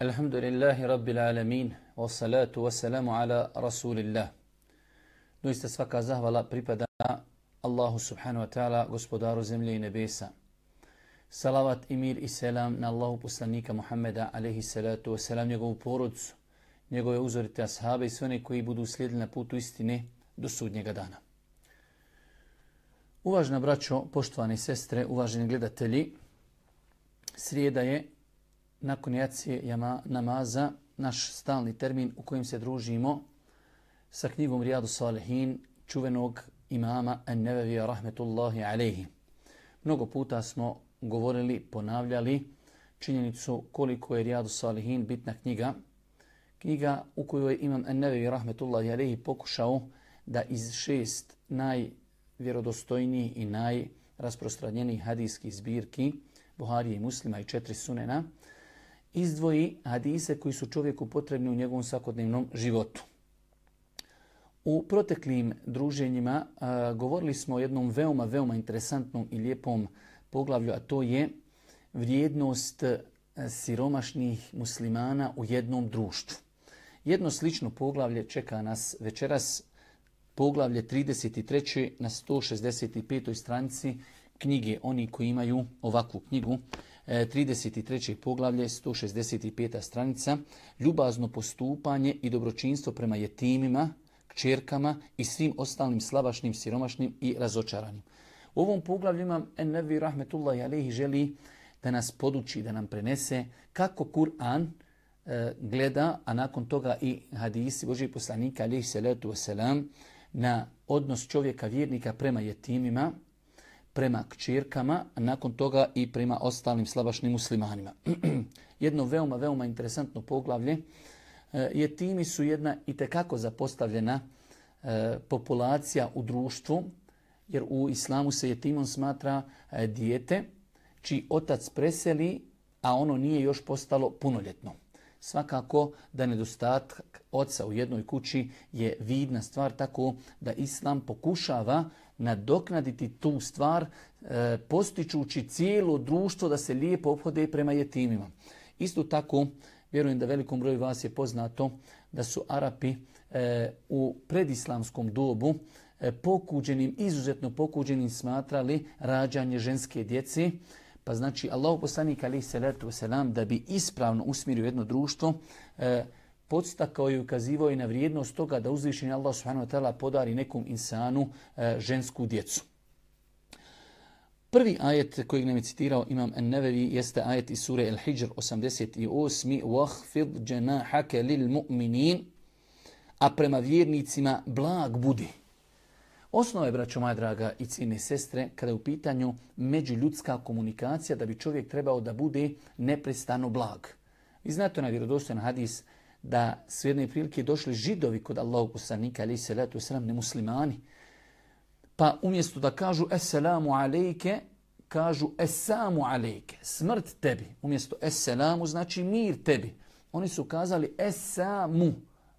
Alhamdulillahi Rabbil Alamin, wassalatu wassalamu ala Rasulillah. Doista svaka zahvala pripada Allahu subhanahu wa ta'ala, gospodaru zemlje i nebesa. Salavat i mir i selam na Allahu poslanika Muhammeda alaihi salatu wassalam, njegovu porodcu, njegove uzorite ashabe i sve one koji budu slijedili na putu istine do sudnjega dana. Uvažna braćo, poštovane sestre, uvaženi gledatelji, srijeda je nakon jacije namaza naš stalni termin u kojem se družimo sa knjigom Rijadu Salihin, čuvenog imama An-Nevevija rahmetullahi alaihi. Mnogo puta smo govorili, ponavljali činjenicu koliko je Rijadu Salihin bitna knjiga. Knjiga u kojoj je imam An-Nevevi rahmetullahi alaihi pokušao da iz šest najvjerodostojnijih i najrasprostranjenijih hadijskih zbirki Buharije i Muslima i četiri sunena, izdvoji hadise koji su čovjeku potrebni u njegovom svakodnevnom životu. U proteklim druženjima a, govorili smo o jednom veoma, veoma interesantnom i lijepom poglavlju, a to je vrijednost siromašnih muslimana u jednom društvu. Jedno slično poglavlje čeka nas večeras, poglavlje 33. na 165. stranici knjige. Oni koji imaju ovakvu knjigu, 33. poglavlje, 165. stranica, ljubazno postupanje i dobročinstvo prema jetimima, kćerkama i svim ostalim slabašnim, siromašnim i razočaranim. U ovom poglavlju imam Ennevi Rahmetullahi Alehi želi da nas poduči, da nam prenese kako Kur'an e, gleda, a nakon toga i hadisi Božih poslanika Alehi Salatu Wasalam na odnos čovjeka vjernika prema jetimima, prema kćerkama, a nakon toga i prema ostalim slabašnim muslimanima. Jedno veoma, veoma interesantno poglavlje. E, jetimi su jedna i tekako zapostavljena e, populacija u društvu, jer u islamu se jetimom smatra e, dijete, čiji otac preseli, a ono nije još postalo punoljetno. Svakako da nedostatak oca u jednoj kući je vidna stvar, tako da islam pokušava nadoknaditi tu stvar e, postičući cijelo društvo da se lijepo obhode prema jetimima. Isto tako, vjerujem da velikom broju vas je poznato da su Arapi e, u predislamskom dobu e, pokuđenim, izuzetno pokuđenim smatrali rađanje ženske djece. Pa znači Allah poslanik ali salatu selam da bi ispravno usmirio jedno društvo podstakao i ukazivao i na vrijednost toga da uzvišenje Allah subhanahu wa ta'ala podari nekom insanu e, žensku djecu. Prvi ajet kojeg nam je citirao Imam An-Nevevi jeste ajet iz sure Al-Hijr 88. وَحْفِضْ جَنَاحَكَ لِلْمُؤْمِنِينَ A prema vjernicima blag budi. Osnova je, braćo moja draga i cijene sestre, kada je u pitanju međuljudska komunikacija, da bi čovjek trebao da bude neprestano blag. Vi znate na vjerodostojan hadis da su jedne prilike došli židovi kod Allahog poslanika, ali se letu ne muslimani. Pa umjesto da kažu Esselamu alejke, kažu Esamu alejke, smrt tebi. Umjesto Esselamu znači mir tebi. Oni su kazali Esamu,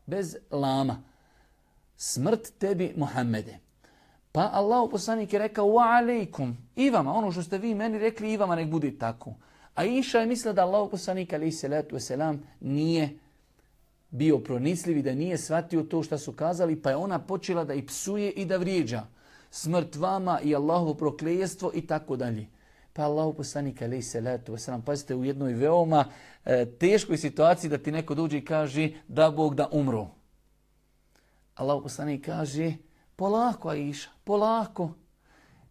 bez lama. Smrt tebi Muhammede. Pa Allah poslanik je rekao wa alejkum, i vama, ono što ste vi meni rekli, i vama nek bude tako. A Iša je mislila da Allah poslanik, ali se letu selam, nije bio pronicljiv i da nije shvatio to što su kazali, pa je ona počela da i psuje i da vrijeđa. Smrt vama i Allahovo proklejestvo i tako dalje. Pa Allahu poslanik alaih salatu wasalam, pazite u jednoj veoma e, teškoj situaciji da ti neko dođe i kaže da Bog da umro. Allahu poslanik kaže polako Aisha, polako.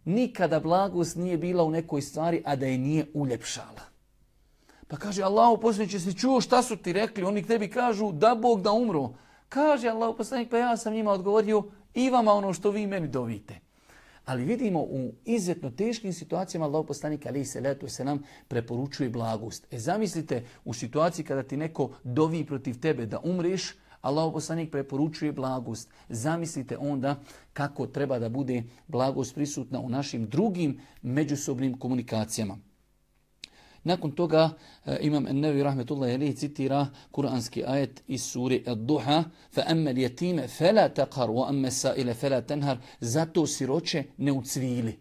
Nikada blagost nije bila u nekoj stvari, a da je nije uljepšala. Pa kaže Allahu poslaniče se čuo šta su ti rekli, oni tebi kažu da Bog da umro. Kaže Allahu poslanik pa ja sam njima odgovorio i vama ono što vi meni dovite. Ali vidimo u izuzetno teškim situacijama Allahu poslanik ali se letu se nam preporučuje blagost. E zamislite u situaciji kada ti neko dovi protiv tebe da umreš, Allahu poslanik preporučuje blagost. Zamislite onda kako treba da bude blagost prisutna u našim drugim međusobnim komunikacijama. Nakon toga uh, imam Ennevi rahmetullahi alihi citira kuranski ajet iz suri Ad-Duha al-yatime fala taqhar wa amma as-sa'ila fala tanhar. Zato siroče ne ucvili.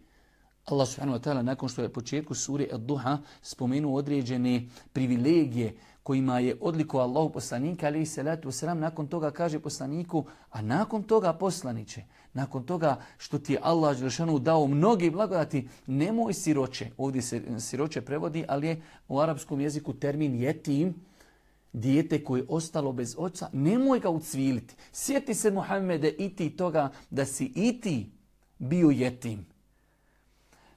Allah subhanahu wa ta'ala nakon što je početku suri Ad-Duha spomenuo određene privilegije kojima je odliko Allahu poslanika ali salatu wasalam, nakon toga kaže poslaniku, a nakon toga poslaniće, nakon toga što ti je Allah Đelšanu dao mnoge blagodati, nemoj siroće, ovdje se siroće prevodi, ali je u arapskom jeziku termin jetim, dijete koje je ostalo bez oca, nemoj ga ucviliti. Sjeti se Muhammede i ti toga da si i ti bio jetim.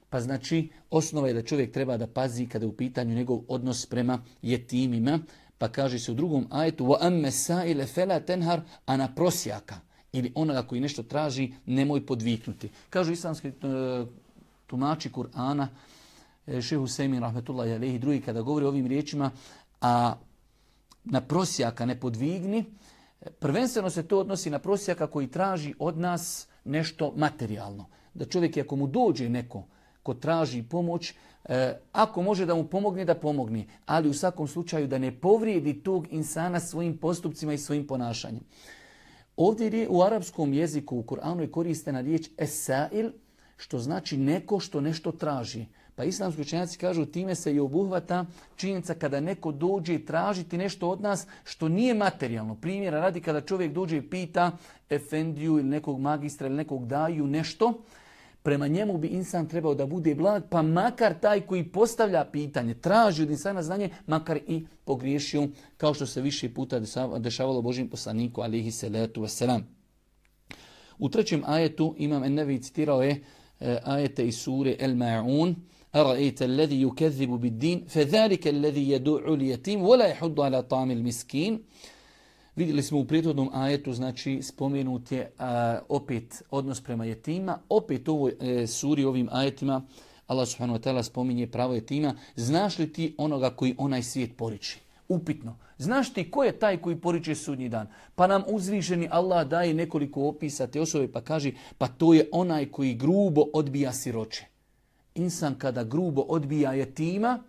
Pa znači, osnova je da čovjek treba da pazi kada je u pitanju njegov odnos prema jetimima. Pa kaže se u drugom ajetu, وَأَمَّ سَائِلَ فَلَا تَنْهَرْ A na prosjaka ili onoga koji nešto traži, nemoj podviknuti. Kažu islamski e, tumači Kur'ana, e, šehu Sejmin, rahmetullahi alaihi, drugi kada govori ovim riječima, a na prosjaka ne podvigni, prvenstveno se to odnosi na prosjaka koji traži od nas nešto materijalno. Da čovjek, ako mu dođe neko ko traži pomoć, e, ako može da mu pomogne, da pomogne. Ali u svakom slučaju da ne povrijedi tog insana svojim postupcima i svojim ponašanjem. Ovdje je u arapskom jeziku u Kur'anu je koristena riječ esail, što znači neko što nešto traži. Pa islamski učenjaci kažu time se i obuhvata činjenica kada neko dođe tražiti nešto od nas što nije materijalno. Primjera radi kada čovjek dođe i pita efendiju ili nekog magistra ili nekog daju nešto, prema njemu bi insan trebao da bude blag, pa makar taj koji postavlja pitanje, traži od insana znanje, makar i pogriješio, kao što se više puta dešavalo Božim poslaniku, alihi salatu wasalam. U trećem ajetu imam Ennevi citirao je e, ajete iz sure El Ma'un, أرأيت الذي يكذب بالدين فذلك الذي يدعو اليتيم ولا يحض على طعام المسكين Vidjeli smo u prijetodnom ajetu, znači spomenut je opet odnos prema jetima. Opet u ovoj e, suri, ovim ajetima, Allah subhanahu wa ta'ala spominje pravo jetima. Znaš li ti onoga koji onaj svijet poriči? Upitno. Znaš ti ko je taj koji poriče sudnji dan? Pa nam uzvišeni Allah daje nekoliko opisa te osobe pa kaže pa to je onaj koji grubo odbija siroče. Insan kada grubo odbija jetima,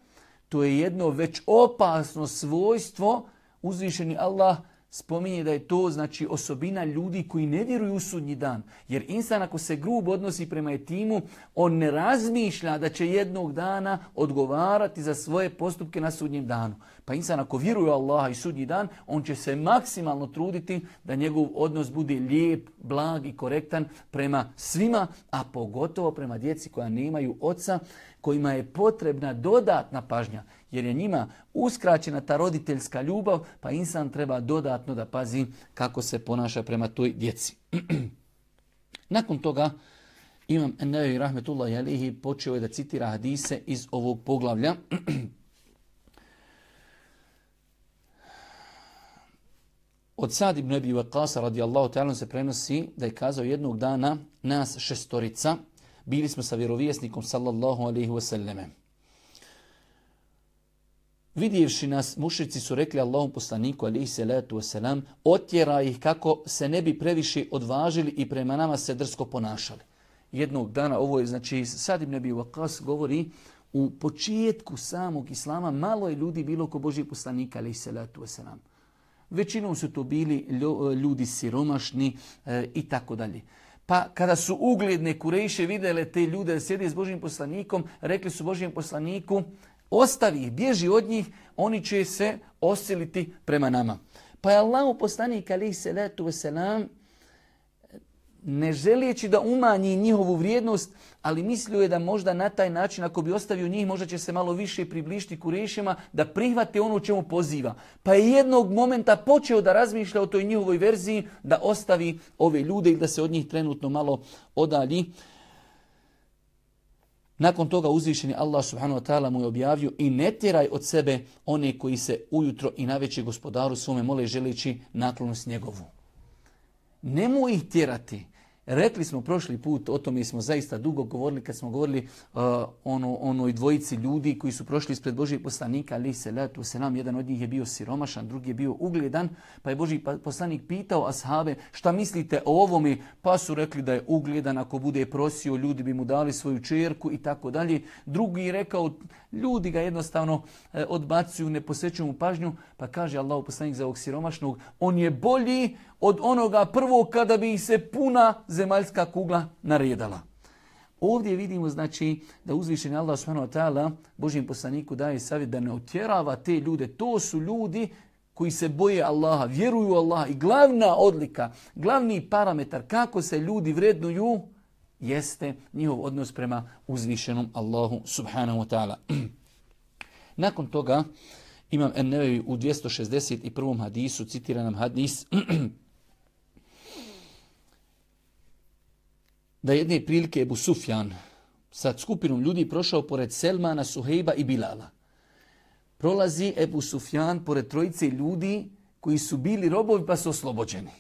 to je jedno već opasno svojstvo uzvišeni Allah spominje da je to znači osobina ljudi koji ne vjeruju u sudnji dan. Jer insan ako se grubo odnosi prema etimu, on ne razmišlja da će jednog dana odgovarati za svoje postupke na sudnjem danu. Pa insan ako vjeruje u Allaha i sudnji dan, on će se maksimalno truditi da njegov odnos bude lijep, blag i korektan prema svima, a pogotovo prema djeci koja nemaju oca, kojima je potrebna dodatna pažnja jer je njima uskraćena ta roditeljska ljubav, pa insan treba dodatno da pazi kako se ponaša prema toj djeci. Nakon toga Imam Ennevi Rahmetullahi Alihi počeo je da citira hadise iz ovog poglavlja. Od Sad ibn Ebi Vakasa radijallahu ta'ala se prenosi da je kazao jednog dana nas šestorica, bili smo sa vjerovjesnikom sallallahu alaihi wasallame. Vidjevši nas, mušici su rekli Allahom poslaniku alihi salatu wasalam, otjera ih kako se ne bi previše odvažili i prema nama se drsko ponašali. Jednog dana, ovo je, znači, sad im ne bi vakas govori, u početku samog islama malo je ljudi bilo ko Boži poslanika alihi salatu wasalam. Većinom su to bili ljudi siromašni e, i tako dalje. Pa kada su ugledne kurejše vidjele te ljude da sjede s Božim poslanikom, rekli su Božim poslaniku, ostavi ih, bježi od njih, oni će se osiliti prema nama. Pa je Allah poslanik alaih salatu wasalam ne želijeći da umanji njihovu vrijednost, ali mislio je da možda na taj način, ako bi ostavio njih, možda će se malo više približiti kurešima, da prihvate ono čemu poziva. Pa je jednog momenta počeo da razmišlja o toj njihovoj verziji, da ostavi ove ljude ili da se od njih trenutno malo odalji. Nakon toga uzvišeni Allah subhanahu wa ta'ala mu je objavio i ne tjeraj od sebe one koji se ujutro i najveći gospodaru svome mole želeći naklonost njegovu. Nemoj ih tjerati. Rekli smo prošli put, o tome smo zaista dugo govorili kad smo govorili uh, ono, onoj dvojici ljudi koji su prošli ispred Božijeg poslanika, ali se letu jedan od njih je bio siromašan, drugi je bio ugledan, pa je Božji pa, poslanik pitao ashabe šta mislite o ovome, pa su rekli da je ugledan, ako bude prosio, ljudi bi mu dali svoju čerku i tako dalje. Drugi je rekao, ljudi ga jednostavno e, odbacuju, ne posvećuju mu pažnju, pa kaže Allah poslanik za ovog siromašnog, on je bolji od onoga prvog kada bi se puna zemaljska kugla naredala. Ovdje vidimo znači da uzvišeni Allah subhanahu Božijem poslaniku daje savjet da ne otjerava te ljude. To su ljudi koji se boje Allaha, vjeruju Allaha i glavna odlika, glavni parametar kako se ljudi vrednuju jeste njihov odnos prema uzvišenom Allahu subhanahu wa ta'ala. Nakon toga imam Ennevevi u 261. hadisu, citira nam hadis, da jedne prilike Ebu Sufjan sa skupinom ljudi prošao pored Selmana, Suhejba i Bilala. Prolazi Ebu Sufjan pored trojice ljudi koji su bili robovi pa su oslobođeni.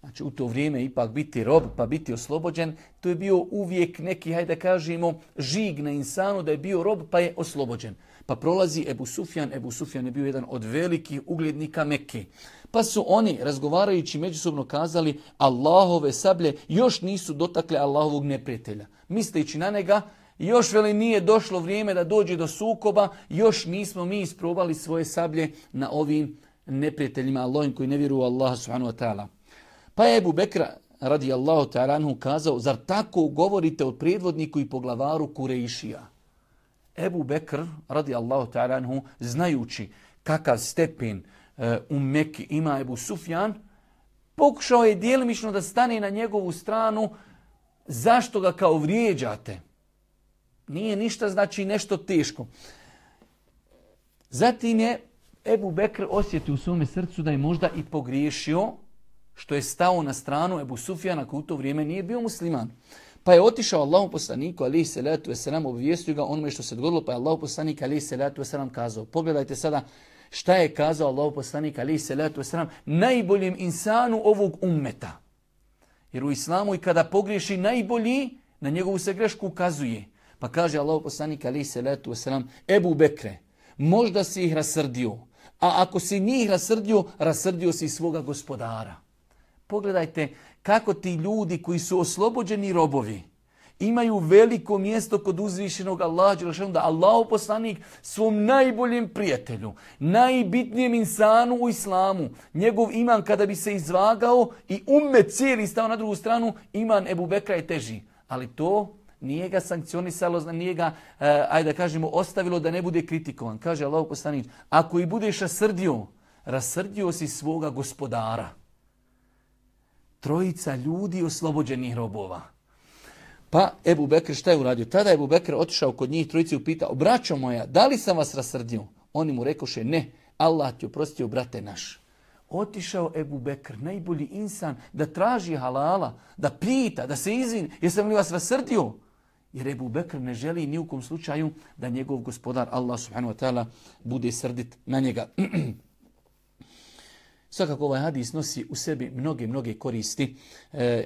Znači u to vrijeme ipak biti rob pa biti oslobođen, to je bio uvijek neki, hajde da kažemo, žig na insanu da je bio rob pa je oslobođen. Pa prolazi Ebu Sufjan, Ebu Sufjan je bio jedan od velikih uglednika Mekke. Pa su oni, razgovarajući međusobno, kazali Allahove sablje još nisu dotakle Allahovog neprijatelja. Misleći na njega, još veli nije došlo vrijeme da dođe do sukoba, još nismo mi isprobali svoje sablje na ovim neprijateljima Allahim koji ne vjeruju u Allaha subhanahu wa ta'ala. Pa je Ebu Bekra radijallahu ta'ala kazao, zar tako govorite o predvodniku i poglavaru Kurejšija? Ebu Bekr radijallahu ta'ala znajući kakav stepen u Mekki ima Ebu Sufjan, pokušao je dijelimično da stane na njegovu stranu, zašto ga kao vrijeđate? Nije ništa znači nešto teško. Zatim je Ebu Bekr osjetio u svome srcu da je možda i pogriješio što je stao na stranu Ebu Sufjana koji u to vrijeme nije bio musliman. Pa je otišao Allahu poslaniku alihi salatu wasalam, obavijestio ga onome što se dogodilo, pa je Allahu poslanik alihi salatu wasalam kazao. Pogledajte sada šta je kazao Allahu poslanik alihi salatu wasalam najboljem insanu ovog ummeta. Jer u islamu i kada pogriješi najbolji, na njegovu se grešku ukazuje. Pa kaže Allahu poslanik alihi salatu wasalam, Ebu Bekre, možda si ih rasrdio, a ako si njih rasrdio, rasrdio si svoga gospodara. Pogledajte kako ti ljudi koji su oslobođeni robovi imaju veliko mjesto kod uzvišenog Allaha da Allah poslanik svom najboljem prijatelju, najbitnijem insanu u islamu, njegov iman kada bi se izvagao i umet cijeli stao na drugu stranu, iman Ebu Bekra je teži. Ali to nije ga sankcionisalo, nije ga, eh, ajde da kažemo, ostavilo da ne bude kritikovan. Kaže Allah poslanik, ako i budeš rasrdio, rasrdio si svoga gospodara trojica ljudi oslobođenih robova. Pa Ebu Bekr šta je uradio? Tada je Ebu Bekr otišao kod njih trojici i upitao, braćo moja, da li sam vas rasrdio? Oni mu rekoše, ne, Allah ti oprostio, brate naš. Otišao Ebu Bekr, najbolji insan, da traži halala, da pita, da se izvini, jesam li vas rasrdio? Jer Ebu Bekr ne želi ni u kom slučaju da njegov gospodar Allah subhanahu wa ta'ala bude srdit na njega. Svakako ovaj hadis nosi u sebi mnoge, mnoge koristi. E,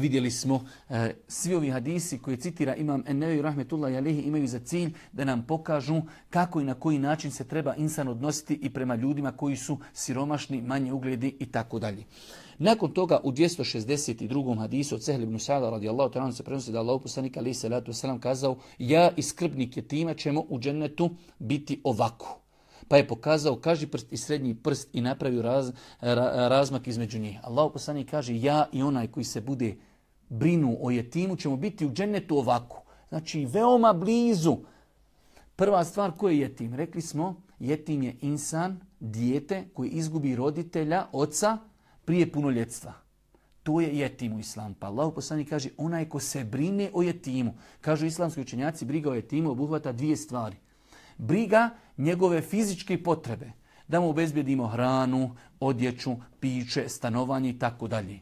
vidjeli smo e, svi ovi hadisi koje citira Imam Ennevi Rahmetullah Jalehi imaju za cilj da nam pokažu kako i na koji način se treba insan odnositi i prema ljudima koji su siromašni, manje ugledi i tako dalje. Nakon toga u 262. hadisu od Sehl ibn Sa'da radijallahu ta'ala se prenosi da Allah poslanik ali salatu kazao ja i skrbnik je tima ćemo u džennetu biti ovako pa je pokazao kaži prst i srednji prst i napravio raz, razmak između njih. Allah poslanik kaže ja i onaj koji se bude brinu o jetimu ćemo biti u džennetu ovako. Znači veoma blizu. Prva stvar ko je jetim? Rekli smo jetim je insan, dijete koji izgubi roditelja, oca prije punoljetstva. To je jetim u islamu. Pa Allah poslanik kaže onaj ko se brine o jetimu. Kažu islamski učenjaci briga o jetimu obuhvata dvije stvari. Briga njegove fizičke potrebe, da mu obezbijedimo hranu, odjeću, piće, stanovanje i tako dalje.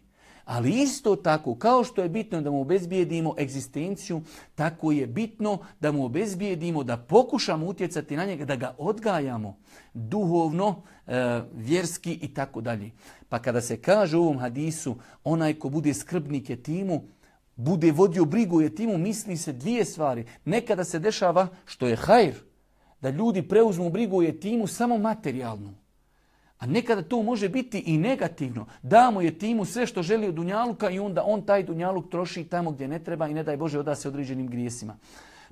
Ali isto tako, kao što je bitno da mu obezbijedimo egzistenciju, tako je bitno da mu obezbijedimo, da pokušamo utjecati na njega, da ga odgajamo duhovno, e, vjerski i tako dalje. Pa kada se kaže u ovom hadisu, onaj ko bude skrbnik je timu, bude vodio brigu je timu, misli se dvije stvari. Nekada se dešava što je hajr, da ljudi preuzmu brigu o jetimu samo materijalnu. A nekada to može biti i negativno. Damo jetimu sve što želi od dunjaluka i onda on taj dunjaluk troši tamo gdje ne treba i ne daj Bože oda se određenim grijesima.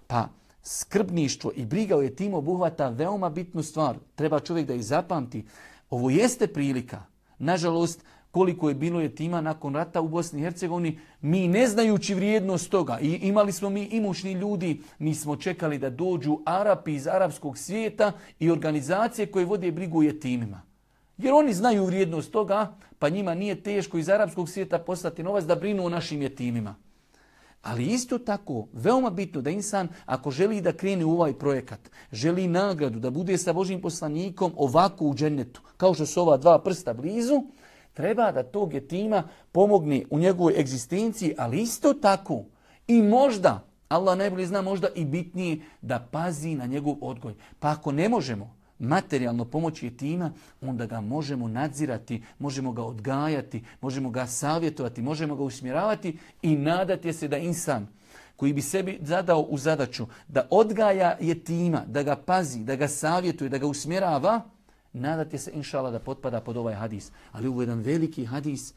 Pa skrbništvo i briga o jetimu obuhvata veoma bitnu stvar. Treba čovjek da ih zapamti. Ovo jeste prilika. Nažalost, koliko je bilo jetima nakon rata u Bosni i Hercegovini, mi ne znajući vrijednost toga i imali smo mi imućni ljudi, mi smo čekali da dođu Arapi iz arapskog svijeta i organizacije koje vode brigu o jetimima. Jer oni znaju vrijednost toga, pa njima nije teško iz arapskog svijeta poslati novac da brinu o našim jetimima. Ali isto tako, veoma bitno da insan, ako želi da krene u ovaj projekat, želi nagradu, da bude sa Božim poslanikom ovako u džennetu, kao što su ova dva prsta blizu, treba da tog jetima pomogne u njegovoj egzistenciji, ali isto tako i možda, Allah najbolje zna možda i bitnije, da pazi na njegov odgoj. Pa ako ne možemo, materijalno pomoći jetima, onda ga možemo nadzirati, možemo ga odgajati, možemo ga savjetovati, možemo ga usmjeravati i nadati se da insan koji bi sebi zadao u zadaću da odgaja jetima, da ga pazi, da ga savjetuje, da ga usmjerava, nadati se inšala da potpada pod ovaj hadis. Ali ovo je jedan veliki hadis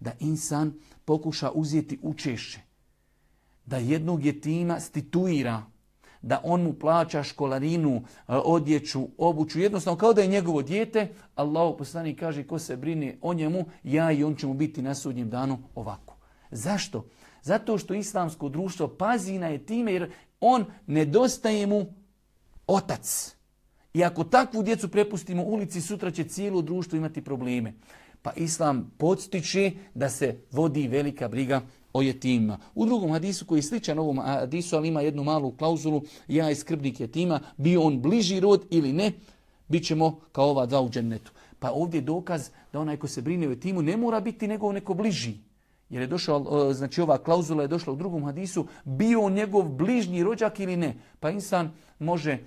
da insan pokuša uzeti učešće, da jednog jetima stituira, da on mu plaća školarinu, e, odjeću, obuću, jednostavno kao da je njegovo dijete, Allah poslanik kaže ko se brine o njemu, ja i on ćemo biti na sudnjem danu ovako. Zašto? Zato što islamsko društvo pazi na time jer on nedostaje mu otac. I ako takvu djecu prepustimo ulici, sutra će cijelo društvo imati probleme. Pa islam podstiče da se vodi velika briga o jetima. U drugom hadisu koji je sličan ovom hadisu, ali ima jednu malu klauzulu, ja je skrbnik jetima, bio on bliži rod ili ne, bit ćemo kao ova dva u džennetu. Pa ovdje je dokaz da onaj ko se brine o jetimu ne mora biti nego neko bliži. Jer je došao, znači ova klauzula je došla u drugom hadisu, bio njegov bližnji rođak ili ne. Pa insan može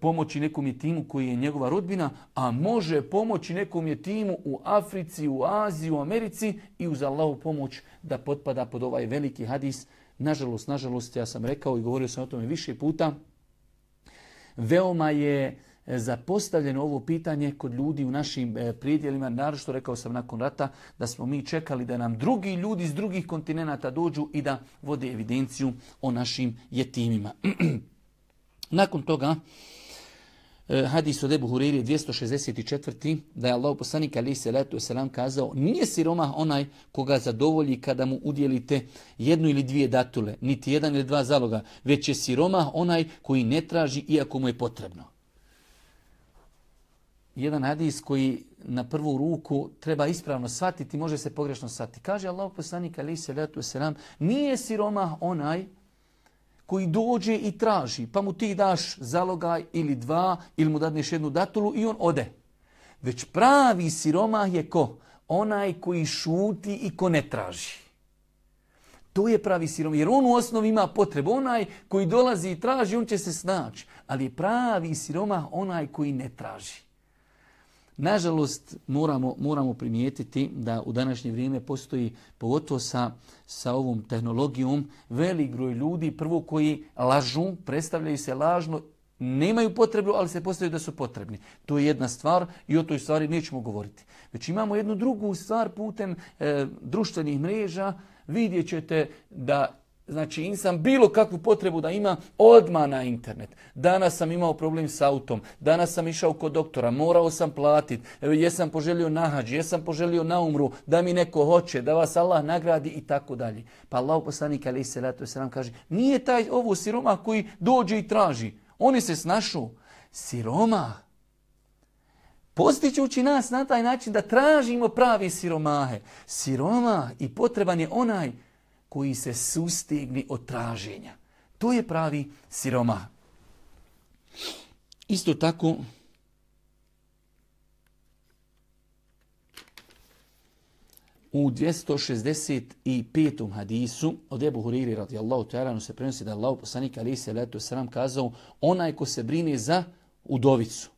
pomoći nekom jetimu koji je njegova rodbina, a može pomoći nekom jetimu u Africi, u Aziji, u Americi i uz Allahu pomoć da potpada pod ovaj veliki hadis. Nažalost, nažalost, ja sam rekao i govorio sam o tome više puta, veoma je zapostavljeno ovo pitanje kod ljudi u našim e, prijedjelima, narošto rekao sam nakon rata, da smo mi čekali da nam drugi ljudi iz drugih kontinenta dođu i da vode evidenciju o našim jetimima. Nakon toga, e, hadis od Ebu Huriri 264. da je Allah poslanik ali se letu kazao nije siromah onaj koga zadovolji kada mu udjelite jednu ili dvije datule, niti jedan ili dva zaloga, već je siromah onaj koji ne traži iako mu je potrebno. Jedan hadis koji na prvu ruku treba ispravno shvatiti, može se pogrešno shvatiti. Kaže Allah poslanik ali se letu selam nije siromah onaj koji dođe i traži, pa mu ti daš zalogaj ili dva, ili mu dadneš jednu datulu i on ode. Već pravi siromah je ko? Onaj koji šuti i ko ne traži. To je pravi siromah, jer on u osnovi ima potrebu. Onaj koji dolazi i traži, on će se snaći. Ali pravi siromah onaj koji ne traži. Nažalost, moramo, moramo primijetiti da u današnje vrijeme postoji, pogotovo sa, sa ovom tehnologijom, velik broj ljudi, prvo koji lažu, predstavljaju se lažno, nemaju potrebu, ali se postavljaju da su potrebni. To je jedna stvar i o toj stvari nećemo govoriti. Već imamo jednu drugu stvar putem e, društvenih mreža, vidjet ćete da Znači, insan bilo kakvu potrebu da ima odma na internet. Danas sam imao problem s autom, danas sam išao kod doktora, morao sam platiti, jesam poželio nahađ, jesam poželio na umru, da mi neko hoće, da vas Allah nagradi i tako dalje. Pa Allah poslanik alaih salatu wasalam kaže, nije taj ovo siroma koji dođe i traži. Oni se snašu. Siroma. Postićući nas na taj način da tražimo pravi siromahe. Siroma i potreban je onaj koji se sustegni od traženja. To je pravi siroma. Isto tako, u 265. hadisu od Ebu Huriri radijallahu ta'ala se prenosi da je Allah poslanik ali se letu sram kazao onaj ko se brine za udovicu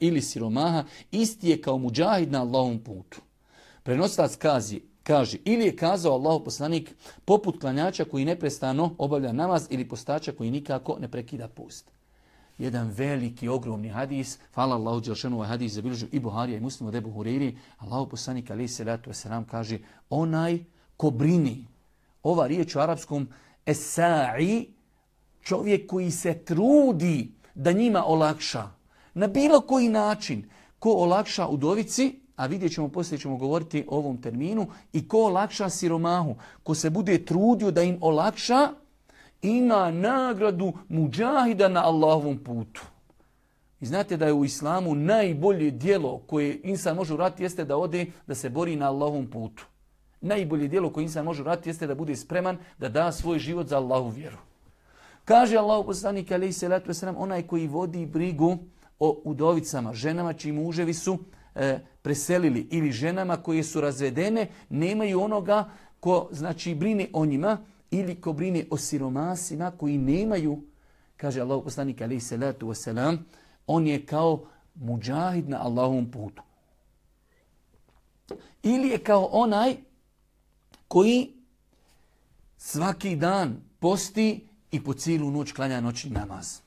ili siromaha isti je kao muđahid na Allahom putu. Prenoslac kazi Kaže, ili je kazao Allahu poslanik poput klanjača koji neprestano obavlja namaz ili postača koji nikako ne prekida pust. Jedan veliki, ogromni hadis, hvala Allahu Đelšanu, ovaj hadis zabilježu i Buharija i Muslim od Ebu Huriri, Allahu poslanik ali se nam kaže, onaj ko brini, ova riječ u arapskom, esa'i, čovjek koji se trudi da njima olakša, na bilo koji način, ko olakša udovici, a vidjet ćemo, poslije ćemo govoriti o ovom terminu, i ko olakša siromahu, ko se bude trudio da im olakša, ima nagradu muđahida na Allahovom putu. I znate da je u islamu najbolje dijelo koje insan može uraditi jeste da ode da se bori na Allahovom putu. Najbolje dijelo koje insan može uraditi jeste da bude spreman da da svoj život za Allahu vjeru. Kaže Allah poslanik alaihi salatu wasalam, onaj koji vodi brigu o udovicama, ženama čiji muževi su e, preselili ili ženama koje su razvedene, nemaju onoga ko znači brine o njima ili ko brine o siromasima koji nemaju, kaže Allah poslanik alaihi salatu wasalam, on je kao muđahid na Allahovom putu. Ili je kao onaj koji svaki dan posti i po cijelu noć klanja noćni namaz.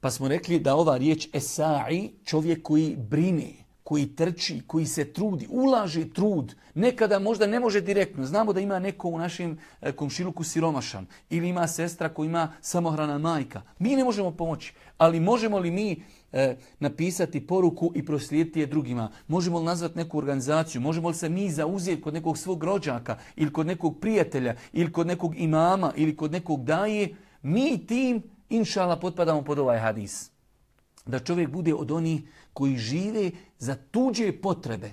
Pa smo rekli da ova riječ esa'i, čovjek koji brine, koji trči, koji se trudi, ulaže trud, nekada možda ne može direktno. Znamo da ima neko u našem e, komšiluku siromašan ili ima sestra koja ima samohrana majka. Mi ne možemo pomoći, ali možemo li mi e, napisati poruku i proslijediti je drugima? Možemo li nazvati neku organizaciju? Možemo li se mi zauzeti kod nekog svog rođaka ili kod nekog prijatelja ili kod nekog imama ili kod nekog daje? Mi tim, inšala, potpadamo pod ovaj hadis. Da čovjek bude od onih koji žive za tuđe potrebe.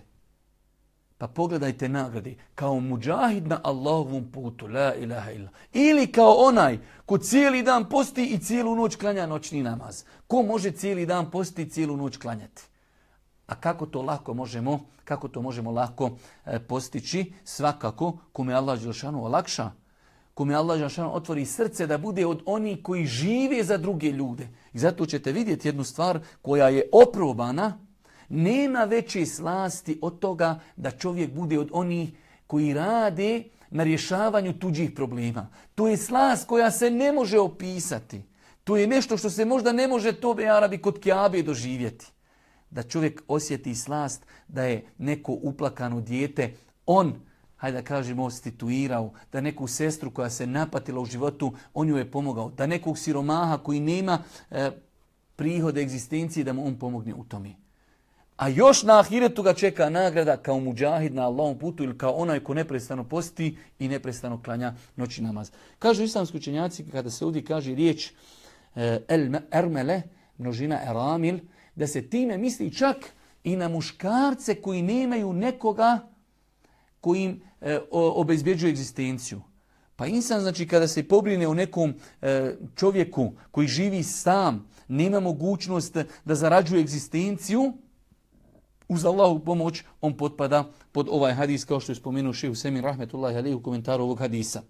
Pa pogledajte nagrade. Kao muđahid na Allahovom putu. La ilaha illa. Ili kao onaj ko cijeli dan posti i cijelu noć klanja noćni namaz. Ko može cijeli dan posti i cijelu noć klanjati? A kako to lako možemo, kako to možemo lako e, postići? Svakako, kome Allah Đelšanu olakša, kome Allah Đelšanu otvori srce da bude od onih koji žive za druge ljude. I zato ćete vidjeti jednu stvar koja je oprobana, nema veće slasti od toga da čovjek bude od onih koji rade na rješavanju tuđih problema. To je slast koja se ne može opisati. To je nešto što se možda ne može to Arabi kod Kjabe doživjeti. Da čovjek osjeti slast da je neko uplakano dijete, on, hajde da kažemo, situirao, da neku sestru koja se napatila u životu, on ju je pomogao, da nekog siromaha koji nema e, prihode egzistencije, da mu on pomogne u tome. A još na ahiretu ga čeka nagrada kao muđahid na Allahom putu ili kao onaj ko neprestano posti i neprestano klanja noći namaz. Kažu islamski učenjaci kada se ovdje kaže riječ e, el ermele, množina eramil, da se time misli čak i na muškarce koji nemaju nekoga koji im e, egzistenciju. Pa insan, znači, kada se pobrine o nekom e, čovjeku koji živi sam, nema mogućnost da zarađuje egzistenciju, uz Allahu pomoć on potpada pod ovaj hadis kao što je spomenuo šehu Semir Rahmetullahi alaihi u komentaru ovog hadisa.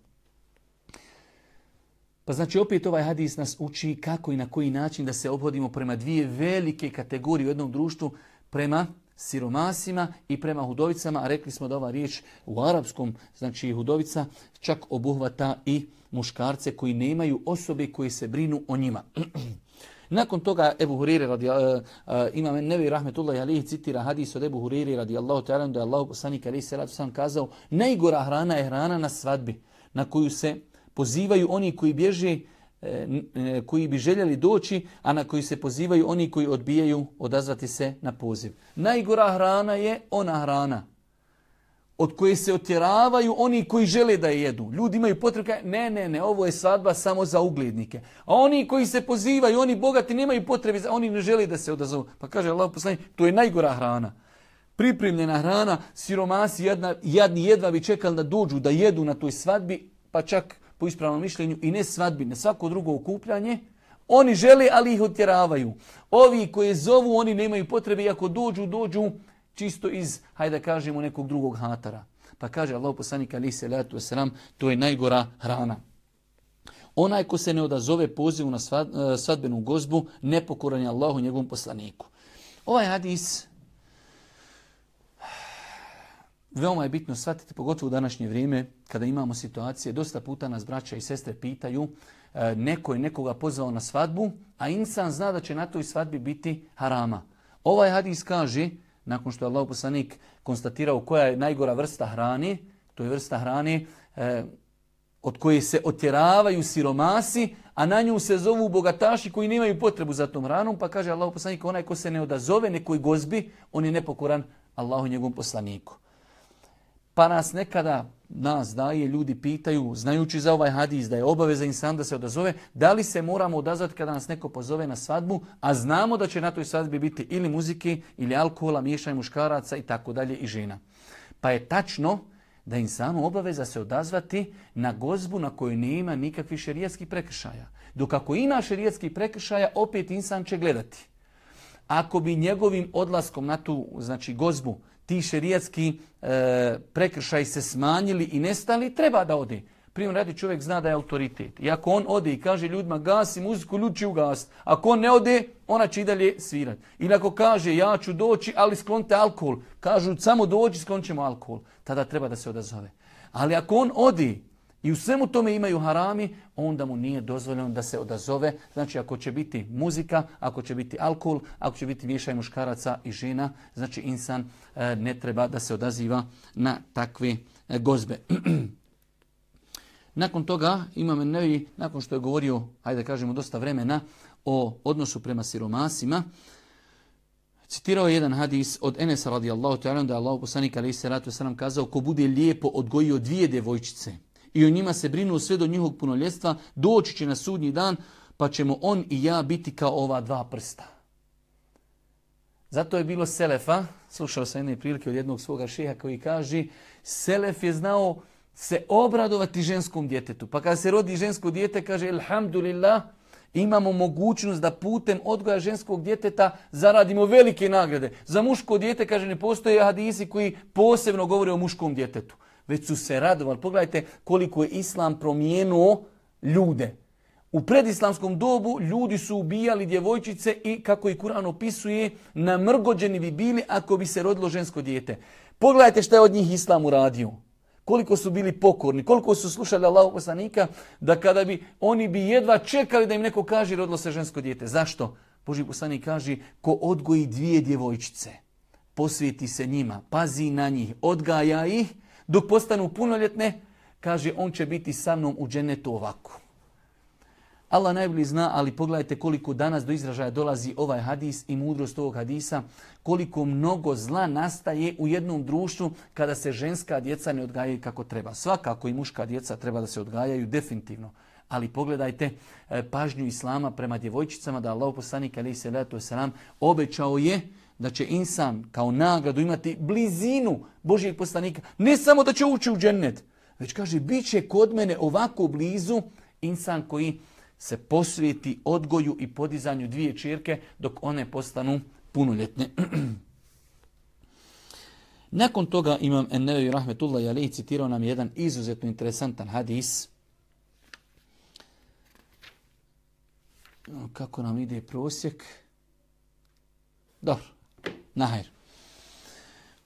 Pa znači opet ovaj hadis nas uči kako i na koji način da se obhodimo prema dvije velike kategorije u jednom društvu, prema siromasima i prema hudovicama, a rekli smo da ova riječ u arapskom, znači hudovica, čak obuhvata i muškarce koji nemaju osobe koji se brinu o njima. Nakon toga Ebu Huriri radi, uh, uh, imam Nevi Rahmetullahi alihi citira hadis od Ebu Huriri radi Allahu ta'ala da je Allah poslanik alihi salatu sam kazao najgora hrana je hrana na svadbi na koju se pozivaju oni koji bježe koji bi željeli doći, a na koji se pozivaju oni koji odbijaju odazvati se na poziv. Najgora hrana je ona hrana od koje se otjeravaju oni koji žele da je jedu. Ljudi imaju potrebu, ne, ne, ne, ovo je svadba samo za uglednike. A oni koji se pozivaju, oni bogati, nemaju potrebe, oni ne žele da se odazovu. Pa kaže Allah poslani, to je najgora hrana. Pripremljena hrana, siromasi jadni jedva bi čekali da dođu, da jedu na toj svadbi, pa čak po ispravnom mišljenju i ne svadbi, ne svako drugo okupljanje. Oni žele, ali ih otjeravaju. Ovi koji zovu, oni nemaju potrebe, i ako dođu, dođu čisto iz, hajde da kažemo, nekog drugog hatara. Pa kaže Allah poslanik ali se letu selam, to je najgora hrana. Onaj ko se ne odazove pozivu na e, svadbenu gozbu, nepokoran je Allahu njegovom poslaniku. Ovaj hadis veoma je bitno shvatiti, pogotovo u današnje vrijeme, kada imamo situacije, dosta puta nas braća i sestre pitaju, e, neko je nekoga pozvao na svadbu, a insan zna da će na toj svadbi biti harama. Ovaj hadis kaže, nakon što je Allah poslanik konstatirao koja je najgora vrsta hrane, to je vrsta hrane e, od koje se otjeravaju siromasi, a na nju se zovu bogataši koji nemaju potrebu za tom hranom, pa kaže Allah poslanik, onaj ko se ne odazove nekoj gozbi, on je nepokoran Allahu njegovom poslaniku. Pa nas nekada, nas daje, ljudi pitaju, znajući za ovaj hadis da je obaveza insan da se odazove, da li se moramo odazvati kada nas neko pozove na svadbu, a znamo da će na toj svadbi biti ili muzike, ili alkohola, miješanje muškaraca i tako dalje i žena. Pa je tačno da insanu obaveza se odazvati na gozbu na kojoj nema nikakvih šerijetskih prekršaja. Dok ako ima šerijetskih prekršaja, opet insan će gledati. Ako bi njegovim odlaskom na tu znači gozbu ti šerijetski e, prekršaj se smanjili i nestali, treba da ode. Primjer radi čovjek zna da je autoritet. I ako on ode i kaže ljudima gasi muziku, ljudi će ugasiti. Ako on ne ode, ona će i dalje svirati. Ili ako kaže ja ću doći, ali sklonite alkohol. Kažu samo dođi, sklonit ćemo alkohol. Tada treba da se odazove. Ali ako on odi i u svemu tome imaju harami, onda mu nije dozvoljeno da se odazove. Znači ako će biti muzika, ako će biti alkohol, ako će biti miješaj muškaraca i žena, znači insan e, ne treba da se odaziva na takve e, gozbe. Nakon toga imam nevi, nakon što je govorio, hajde kažemo, dosta vremena o odnosu prema siromasima, citirao je jedan hadis od Enesa radijallahu ta'ala da je Allah poslanik alaihi salatu wasalam kazao ko bude lijepo odgojio dvije djevojčice i o njima se brinu sve do njihovog punoljetstva, doći će na sudnji dan pa ćemo on i ja biti kao ova dva prsta. Zato je bilo Selefa, slušao sam jedne prilike od jednog svoga šeha koji kaže Selef je znao se obradovati ženskom djetetu. Pa kada se rodi žensko dijete, kaže, alhamdulillah, imamo mogućnost da putem odgoja ženskog djeteta zaradimo velike nagrade. Za muško dijete, kaže, ne postoje hadisi koji posebno govore o muškom djetetu. Već su se radovali. Pogledajte koliko je Islam promijenuo ljude. U predislamskom dobu ljudi su ubijali djevojčice i, kako i Kur'an opisuje, namrgođeni bi bili ako bi se rodilo žensko dijete. Pogledajte što je od njih Islam uradio koliko su bili pokorni, koliko su slušali Allahog poslanika, da kada bi, oni bi jedva čekali da im neko kaže rodilo se žensko dijete. Zašto? Boži poslanik kaže, ko odgoji dvije djevojčice, posvijeti se njima, pazi na njih, odgaja ih, dok postanu punoljetne, kaže, on će biti sa mnom u dženetu ovako. Allah najbolji zna, ali pogledajte koliko danas do izražaja dolazi ovaj hadis i mudrost ovog hadisa, koliko mnogo zla nastaje u jednom društvu kada se ženska djeca ne odgajaju kako treba. Svakako i muška djeca treba da se odgajaju definitivno. Ali pogledajte e, pažnju Islama prema djevojčicama da Allah poslanik ali se letu selam obećao je da će insan kao nagradu imati blizinu Božijeg poslanika. Ne samo da će ući u džennet, već kaže bit će kod mene ovako blizu insan koji se posvijeti odgoju i podizanju dvije čirke dok one postanu punoljetne. Nakon toga imam Ennevi Rahmetullah Jalej citirao nam jedan izuzetno interesantan hadis. Kako nam ide prosjek? Dobro, nahajr.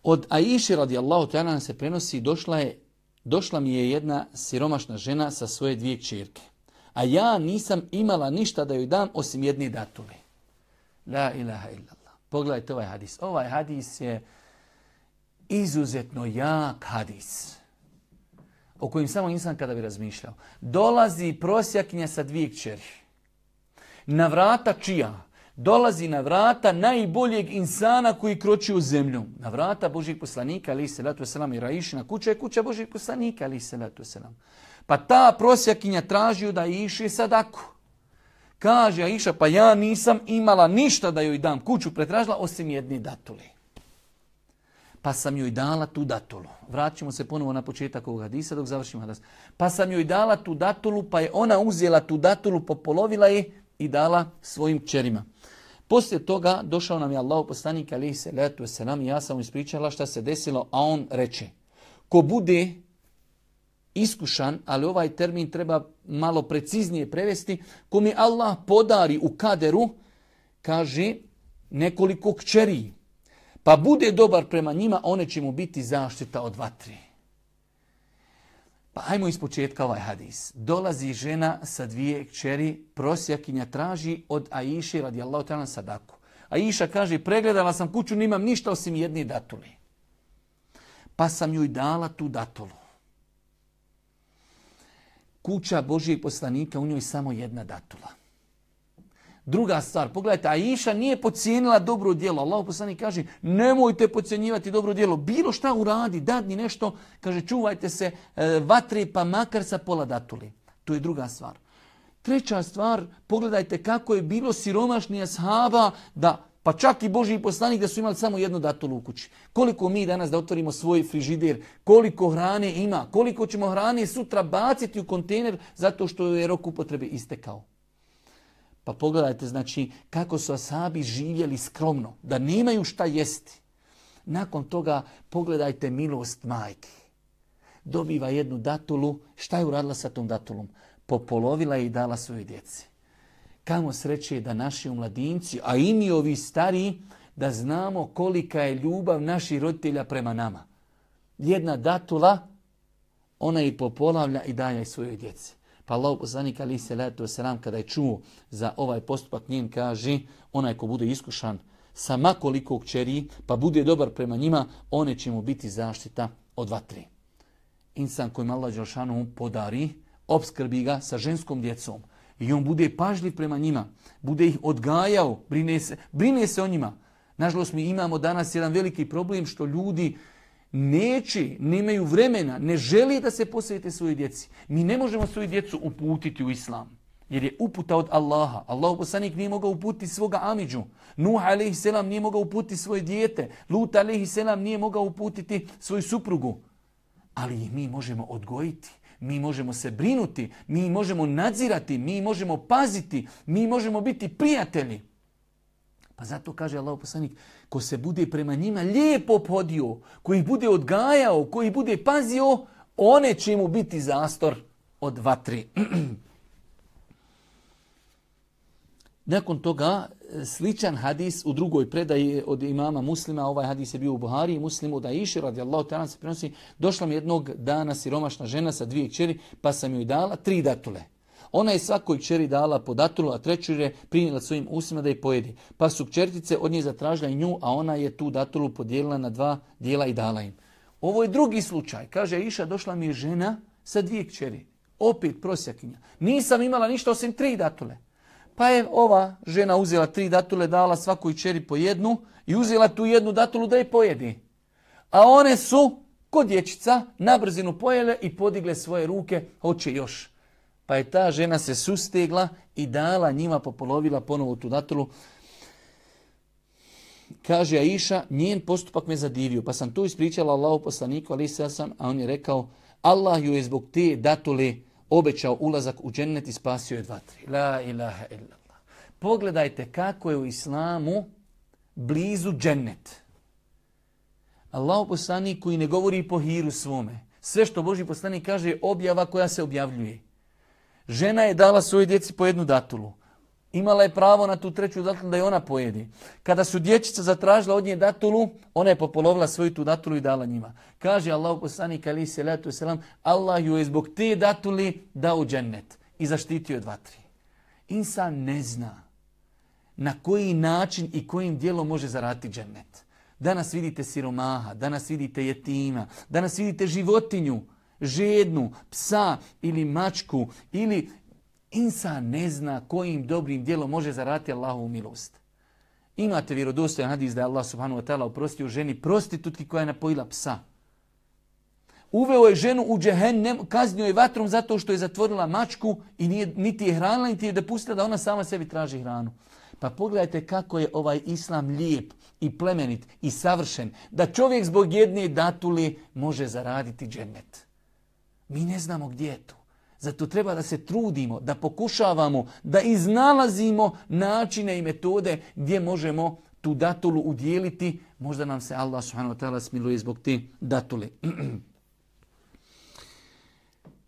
Od Aiši radijallahu ta'ala se prenosi, došla, je, došla mi je jedna siromašna žena sa svoje dvije čirke a ja nisam imala ništa da joj dam osim jedni datule. La ilaha illallah. Pogledajte ovaj hadis. Ovaj hadis je izuzetno jak hadis o kojem samo insan kada bi razmišljao. Dolazi prosjakinja sa dvije kćeri. Na vrata čija? Dolazi na vrata najboljeg insana koji kroči u zemlju. Na vrata Božih poslanika, ali se letu selam i Raišina kuća je kuća Božih poslanika, ali se letu selam. Pa ta prosjakinja traži da iši sadaku. Kaže Aisha, pa ja nisam imala ništa da joj dam kuću pretražila osim jedni datuli. Pa sam joj dala tu datulu. Vraćamo se ponovo na početak ovog hadisa dok završimo hadas. Pa sam joj dala tu datulu, pa je ona uzela tu datulu, popolovila je i dala svojim čerima. Poslije toga došao nam je Allah poslanik ali se letu se nam ja sam ispričala šta se desilo, a on reče ko bude iskušan, ali ovaj termin treba malo preciznije prevesti, ko mi Allah podari u kaderu, kaže nekoliko kćeri, pa bude dobar prema njima, one će mu biti zaštita od vatri. Pa ajmo iz početka ovaj hadis. Dolazi žena sa dvije kćeri, prosjakinja traži od Aiše radijallahu ta'ala sadaku. Aisha kaže, pregledala sam kuću, nimam ništa osim jedne datuli. Pa sam joj dala tu datulu. kuća Božijeg poslanika, u njoj samo jedna datula. Druga stvar, pogledajte, Aisha nije pocijenila dobro djelo. Allah poslanik kaže, nemojte pocijenjivati dobro djelo. Bilo šta uradi, dadni nešto, kaže, čuvajte se e, vatre pa makar sa pola datuli. To je druga stvar. Treća stvar, pogledajte kako je bilo siromašnija shaba da pa čak i Boži poslanik da su imali samo jednu datulu u kući. Koliko mi danas da otvorimo svoj frižider, koliko hrane ima, koliko ćemo hrane sutra baciti u kontejner zato što je rok upotrebe istekao. Pa pogledajte znači kako su asabi živjeli skromno, da nemaju šta jesti. Nakon toga pogledajte milost majke. Dobiva jednu datulu, šta je uradila sa tom datulom? Popolovila je i dala svojoj djeci. Kamo sreće da naši mladinci, a i mi ovi stari, da znamo kolika je ljubav naših roditelja prema nama. Jedna datula, ona i popolavlja i daje svojoj djeci. Pa Allah poslanik ali se letu selam kada je čuo za ovaj postupak njen kaže onaj ko bude iskušan sa makoliko kćeri pa bude dobar prema njima, one će mu biti zaštita od vatri. Insan kojim Allah Đelšanu podari, obskrbi ga sa ženskom djecom i on bude pažljiv prema njima, bude ih odgajao, brine se, brine se o njima. Nažalost, mi imamo danas jedan veliki problem što ljudi neće, nemaju vremena, ne želi da se posvete svojoj djeci. Mi ne možemo svoju djecu uputiti u islam. Jer je uputa od Allaha. Allah poslanik nije mogao uputiti svoga Amidžu. Nuh a.s. nije mogao uputiti svoje dijete. Lut a.s. nije mogao uputiti svoju suprugu. Ali ih mi možemo odgojiti. Mi možemo se brinuti. Mi možemo nadzirati. Mi možemo paziti. Mi možemo biti prijatelji. Pa zato kaže Allah poslanik, ko se bude prema njima lijepo podio, koji bude odgajao, koji bude pazio, one će mu biti zastor od vatri. Nakon toga sličan hadis u drugoj predaji od imama muslima, ovaj hadis je bio u Buhari i muslimu da iši radijallahu ta'ala se prenosi, došla mi jednog dana siromašna žena sa dvije kćeri, pa sam joj dala tri datule. Ona je svakoj kćeri dala po datulu, a treću je prinijela svojim usima da je pojedi. Pa su kćertice od nje zatražile nju, a ona je tu datulu podijelila na dva dijela i dala im. Ovo je drugi slučaj. Kaže Iša, došla mi je žena sa dvije kćeri. Opet prosjakinja. Nisam imala ništa osim tri datule. Pa je ova žena uzela tri datule, dala svakoj kćeri po jednu i uzela tu jednu datulu da je pojedi. A one su kod dječica na brzinu pojele i podigle svoje ruke, hoće još. Pa je ta žena se sustegla i dala njima, popolovila ponovo tu datulu. Kaže Aisha, njen postupak me zadivio, pa sam tu ispričala Allahu poslaniku, ali sam, a on je rekao, Allah ju je zbog te datule obećao ulazak u džennet i spasio je tri. La ilaha illallah. Pogledajte kako je u islamu blizu džennet. Allah poslanik koji ne govori po hiru svome. Sve što Boži poslanik kaže je objava koja se objavljuje. Žena je dala svojoj djeci po jednu datulu. Imala je pravo na tu treću datulu da je ona pojedi. Kada su dječica zatražila od nje datulu, ona je popolovila svoju tu datulu i dala njima. Kaže Allah poslanik ali se letu selam, Allah ju je zbog te datuli dao džennet i zaštitio od vatri. Insan ne zna na koji način i kojim dijelom može zaraditi džennet. Danas vidite siromaha, danas vidite jetima, danas vidite životinju žednu, psa ili mačku ili insan ne zna kojim dobrim dijelom može zaraditi Allahovu milost. Imate vjerodostojan hadis da je Allah subhanahu wa ta'ala oprostio ženi prostitutki koja je napojila psa. Uveo je ženu u džehennem, kaznio je vatrom zato što je zatvorila mačku i nije, niti je hranila, niti je dopustila da ona sama sebi traži hranu. Pa pogledajte kako je ovaj islam lijep i plemenit i savršen, da čovjek zbog jedne datuli može zaraditi džennet. Mi ne znamo gdje je to. Zato treba da se trudimo, da pokušavamo, da iznalazimo načine i metode gdje možemo tu datulu udjeliti. Možda nam se Allah subhanahu wa ta'ala smiluje zbog te datule.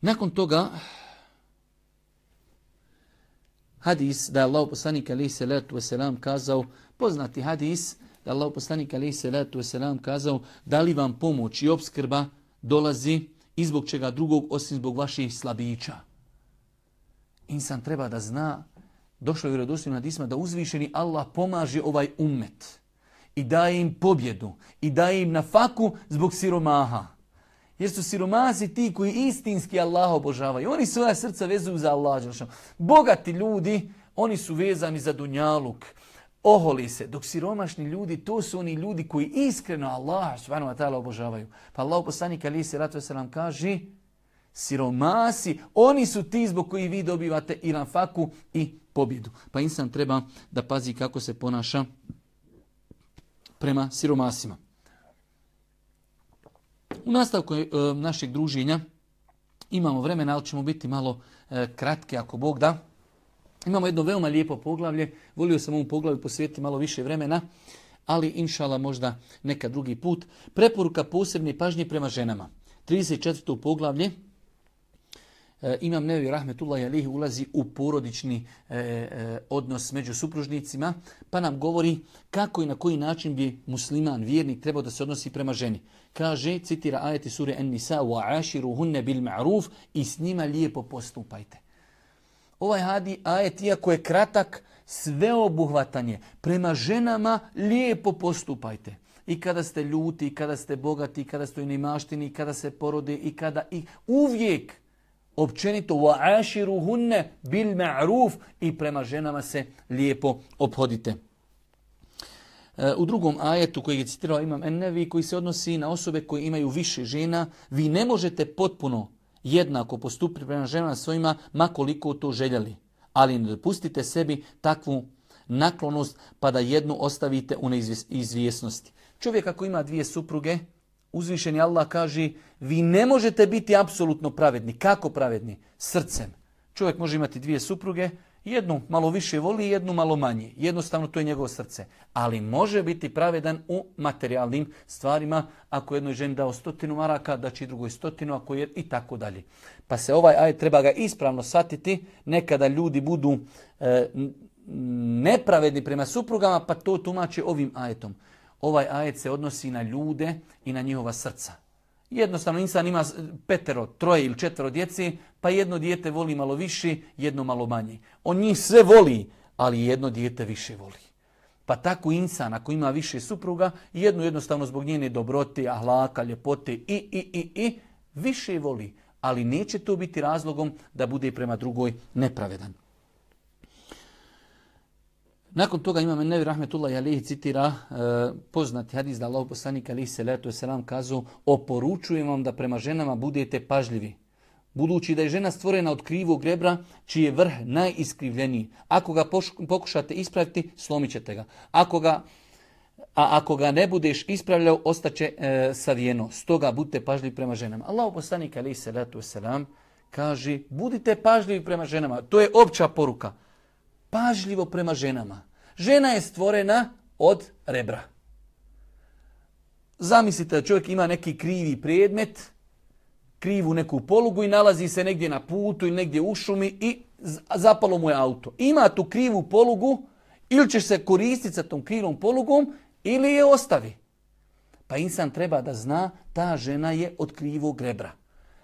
Nakon toga, hadis da je Allah poslanik alaihi salatu wasalam kazao, poznati hadis da je Allah poslanik alaihi salatu wasalam kazao, da li vam pomoć i obskrba dolazi i zbog čega drugog osim zbog vaših slabića. Insan treba da zna, došlo je vjerodostojno disma da uzvišeni Allah pomaže ovaj ummet i daje im pobjedu i daje im na faku zbog siromaha. Jer su siromasi ti koji istinski Allah obožavaju. Oni svoja srca vezuju za Allah. Bogati ljudi, oni su vezani za dunjaluk. Oholi se. Dok siromašni ljudi, to su oni ljudi koji iskreno Allah subhanahu wa ta'ala obožavaju. Pa Allah poslanik ali se ratu kaže siromasi, oni su ti zbog koji vi dobivate i faku i pobjedu. Pa insan treba da pazi kako se ponaša prema siromasima. U nastavku e, našeg druženja imamo vremena, ali ćemo biti malo e, kratki ako Bog da. Imamo jedno veoma lijepo poglavlje, volio sam ovom poglavlju posvetiti malo više vremena, ali inšala možda neka drugi put. Preporuka posebne pažnje prema ženama. 34. poglavlje, E, Imam Nevi Rahmetullah Alihi ulazi u porodični e, e, odnos među supružnicima, pa nam govori kako i na koji način bi musliman, vjernik, trebao da se odnosi prema ženi. Kaže, citira ajeti sure En-Nisa, bil ma'ruf i s njima lijepo postupajte. Ovaj hadi ajet, iako je kratak, sveobuhvatan je. Prema ženama lijepo postupajte. I kada ste ljuti, i kada ste bogati, i kada ste u nemaštini, i kada se porode, i kada i uvijek općenito bil ma'ruf i prema ženama se lijepo obhodite. E, u drugom ajetu koji je citirao imam Ennevi koji se odnosi na osobe koje imaju više žena, vi ne možete potpuno jednako postupiti prema ženama svojima makoliko to željeli. Ali ne dopustite sebi takvu naklonost pa da jednu ostavite u neizvjesnosti. Čovjek ako ima dvije supruge, uzvišeni Allah kaže vi ne možete biti apsolutno pravedni. Kako pravedni? Srcem. Čovjek može imati dvije supruge, jednu malo više voli, jednu malo manje. Jednostavno to je njegovo srce. Ali može biti pravedan u materijalnim stvarima. Ako jednoj ženi dao stotinu maraka, da će drugoj stotinu, ako je i tako dalje. Pa se ovaj aj treba ga ispravno shvatiti. Nekada ljudi budu e, nepravedni prema suprugama, pa to tumače ovim ajetom. Ovaj ajet se odnosi na ljude i na njihova srca. Jednostavno insan ima petero, troje ili četvero djece, pa jedno dijete voli malo više, jedno malo manje. On njih sve voli, ali jedno dijete više voli. Pa tako insan ako ima više supruga, jednu jednostavno zbog njene dobrote, ahlaka, ljepote i, i, i, i, više voli. Ali neće to biti razlogom da bude prema drugoj nepravedan. Nakon toga imam Nevi Rahmetullah Alihi citira e, poznati hadis da Allah poslanik alihi salatu selam kazu oporučujem vam da prema ženama budete pažljivi. Budući da je žena stvorena od krivog rebra, čiji je vrh najiskrivljeniji. Ako ga pokušate ispraviti, slomit ćete ga. Ako ga, a ako ga ne budeš ispravljao, ostaće e, savijeno. Stoga budite pažljivi prema ženama. Allah poslanik alihi salatu selam kaže budite pažljivi prema ženama. To je opća poruka pažljivo prema ženama. Žena je stvorena od rebra. Zamislite da čovjek ima neki krivi predmet, krivu neku polugu i nalazi se negdje na putu ili negdje u šumi i zapalo mu je auto. Ima tu krivu polugu ili ćeš se koristiti sa tom krivom polugom ili je ostavi. Pa insan treba da zna ta žena je od krivog rebra.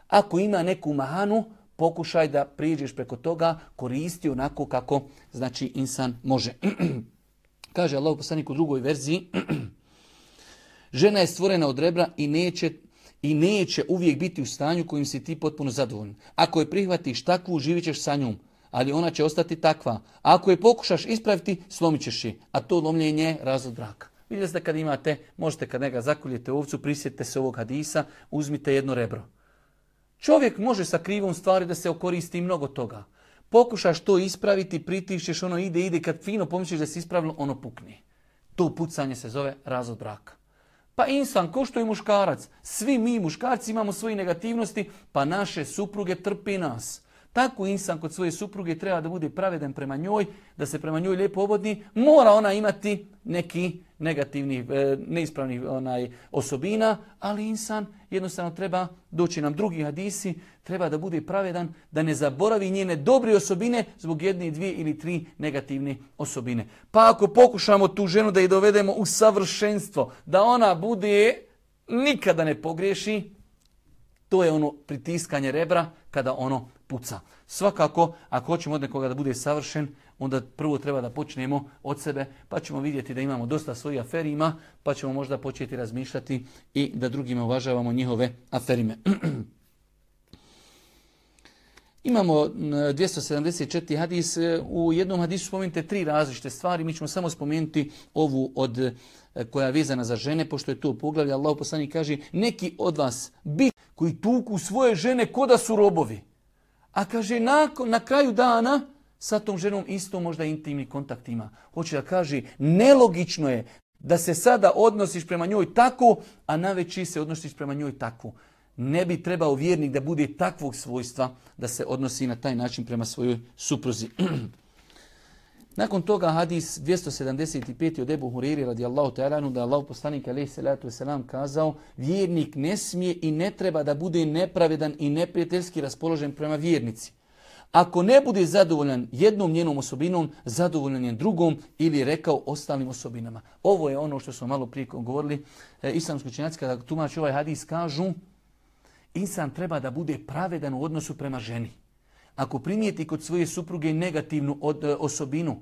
Ako ima neku mahanu, pokušaj da priđeš preko toga, koristi onako kako znači insan može. Kaže Allah poslanik u drugoj verziji, žena je stvorena od rebra i neće i neće uvijek biti u stanju kojim si ti potpuno zadovoljan. Ako je prihvatiš takvu, živit ćeš sa njom, ali ona će ostati takva. ako je pokušaš ispraviti, slomit ćeš je, a to lomljenje je razlog braka. Vidjeli ste kad imate, možete kad neka zakoljete ovcu, prisjetite se ovog hadisa, uzmite jedno rebro. Čovjek može sa krivom stvari da se okoristi mnogo toga. Pokušaš to ispraviti, pritišćeš, ono ide, ide, kad fino pomisliš da si ispravilo, ono pukne. To pucanje se zove razvod braka. Pa insan, ko što je muškarac, svi mi muškarci imamo svoje negativnosti, pa naše supruge trpi nas. Tako insan kod svoje supruge treba da bude pravedan prema njoj, da se prema njoj lijepo obodni, mora ona imati neki negativnih, e, neispravnih onaj, osobina, ali insan jednostavno treba doći nam drugi hadisi, treba da bude pravedan, da ne zaboravi njene dobre osobine zbog jedne, dvije ili tri negativne osobine. Pa ako pokušamo tu ženu da je dovedemo u savršenstvo, da ona bude nikada ne pogriješi, to je ono pritiskanje rebra kada ono puca. Svakako, ako hoćemo od nekoga da bude savršen, onda prvo treba da počnemo od sebe, pa ćemo vidjeti da imamo dosta svojih aferima, pa ćemo možda početi razmišljati i da drugima uvažavamo njihove aferime. Imamo 274. hadis. E, u jednom hadisu spomenute tri različite stvari. Mi ćemo samo spomenuti ovu od e, koja je vezana za žene, pošto je to poglavlje. Allah poslanik kaže, neki od vas bi koji tuku svoje žene ko da su robovi. A kaže, nakon, na kraju dana sa tom ženom isto možda intimni kontakt ima. Hoće da kaže, nelogično je da se sada odnosiš prema njoj tako, a na veći se odnosiš prema njoj tako ne bi trebao vjernik da bude takvog svojstva da se odnosi na taj način prema svojoj supruzi. Nakon toga hadis 275. od Ebu Huriri radijallahu ta'alanu da Allah poslanik alaih salatu wasalam kazao vjernik ne smije i ne treba da bude nepravedan i neprijateljski raspoložen prema vjernici. Ako ne bude zadovoljan jednom njenom osobinom, zadovoljan je drugom ili je rekao ostalim osobinama. Ovo je ono što smo malo prije govorili. E, islamski učenjaci kada tumači ovaj hadis kažu insan treba da bude pravedan u odnosu prema ženi. Ako primijeti kod svoje supruge negativnu e, osobinu,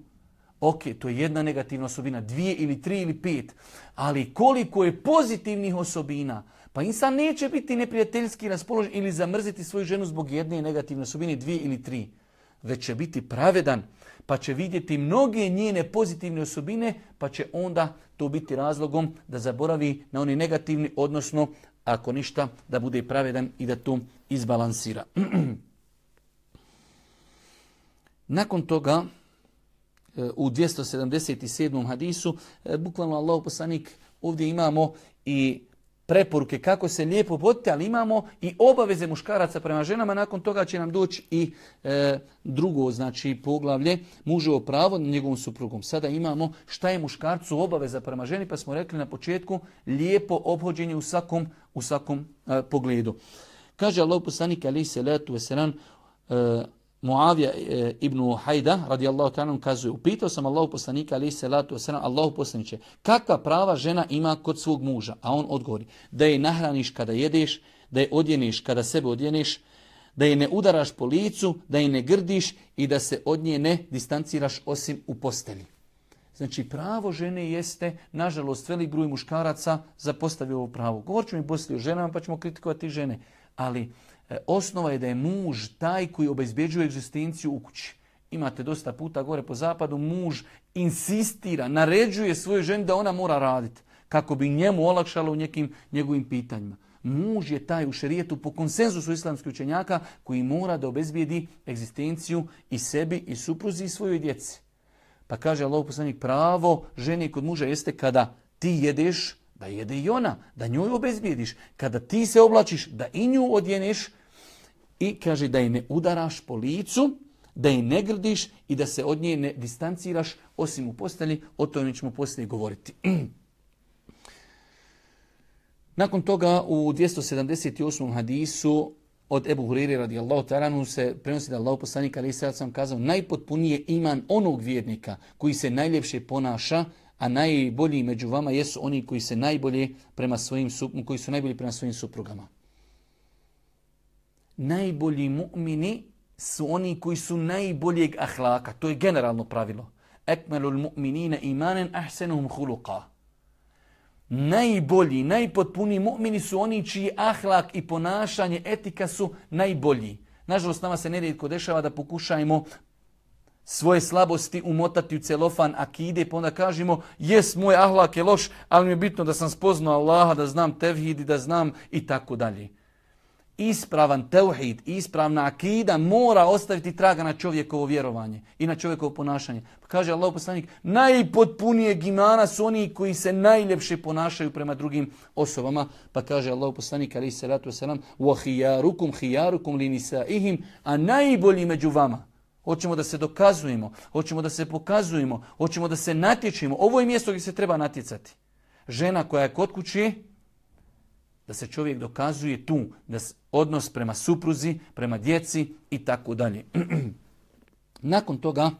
ok, to je jedna negativna osobina, dvije ili tri ili pet, ali koliko je pozitivnih osobina, pa insan neće biti neprijateljski raspoložen ili zamrziti svoju ženu zbog jedne negativne osobine, dvije ili tri, već će biti pravedan, pa će vidjeti mnoge njene pozitivne osobine, pa će onda to biti razlogom da zaboravi na oni negativni, odnosno ako ništa, da bude pravedan i da to izbalansira. Nakon toga, e, u 277. hadisu, e, bukvalno Allah poslanik, ovdje imamo i preporuke kako se lijepo voditi, ali imamo i obaveze muškaraca prema ženama. Nakon toga će nam doći i e, drugo, znači poglavlje, muževo pravo na njegovom suprugom. Sada imamo šta je muškarcu obaveza prema ženi, pa smo rekli na početku lijepo obhođenje u svakom, u svakom e, pogledu. Kaže Allah poslanik ali se letu veseran, e, Muavija e, ibn Hajda, radijallahu ta'ala, kazuje, upitao sam Allahu poslanika, ali se latu wasalam, Allahu poslaniće, kakva prava žena ima kod svog muža? A on odgovori, da je nahraniš kada jedeš, da je odjeniš kada sebe odjeneš, da je ne udaraš po licu, da je ne grdiš i da se od nje ne distanciraš osim u postelji. Znači, pravo žene jeste, nažalost, velik broj muškaraca zapostavio ovo pravo. Govorit ću mi poslije o ženama, pa ćemo kritikovati žene. Ali osnova je da je muž taj koji obezbjeđuje egzistenciju u kući. Imate dosta puta gore po zapadu, muž insistira, naređuje svojoj ženi da ona mora raditi kako bi njemu olakšalo u nekim njegovim pitanjima. Muž je taj u šerijetu po konsenzusu islamskih učenjaka koji mora da obezbijedi egzistenciju i sebi i supruzi i svojoj djeci. Pa kaže Allah poslanik pravo ženi kod muža jeste kada ti jedeš, da jede i ona, da njoj obezbijediš. Kada ti se oblačiš, da i nju odjeneš i kaže da je ne udaraš po licu, da je ne grdiš i da se od nje ne distanciraš osim u postelji, o tome ćemo poslije govoriti. Nakon toga u 278. hadisu od Ebu Huriri radijallahu ta'ala se prenosi da Allah poslanik ali sam kazao najpotpunije iman onog vjernika koji se najljepše ponaša a najbolji među vama jesu oni koji se najbolje prema svojim koji su najbolji prema svojim suprugama. Najbolji mu'mini su oni koji su najboljeg ahlaka. To je generalno pravilo. Imanen ahsenuhum huluqa. Najbolji, najpotpuniji mu'mini su oni čiji ahlak i ponašanje, etika su najbolji. Nažalost, nama se nerijetko dešava da pokušajmo svoje slabosti umotati u celofan akide, pa onda kažemo, jes, moj ahlak je loš, ali mi je bitno da sam spoznao Allaha, da znam tevhid i da znam i tako dalje. Ispravan tevhid, ispravna akida mora ostaviti traga na čovjekovo vjerovanje i na čovjekovo ponašanje. Pa kaže Allah poslanik, najpotpunije imana su oni koji se najljepše ponašaju prema drugim osobama. Pa kaže Allah poslanik, ali se ratu wasalam, وَهِيَارُكُمْ هِيَارُكُمْ لِنِسَائِهِمْ A najbolji među vama, Hoćemo da se dokazujemo, hoćemo da se pokazujemo, hoćemo da se natječimo. Ovo je mjesto gdje se treba natjecati. Žena koja je kod kuće, da se čovjek dokazuje tu, da odnos prema supruzi, prema djeci i tako dalje. Nakon toga,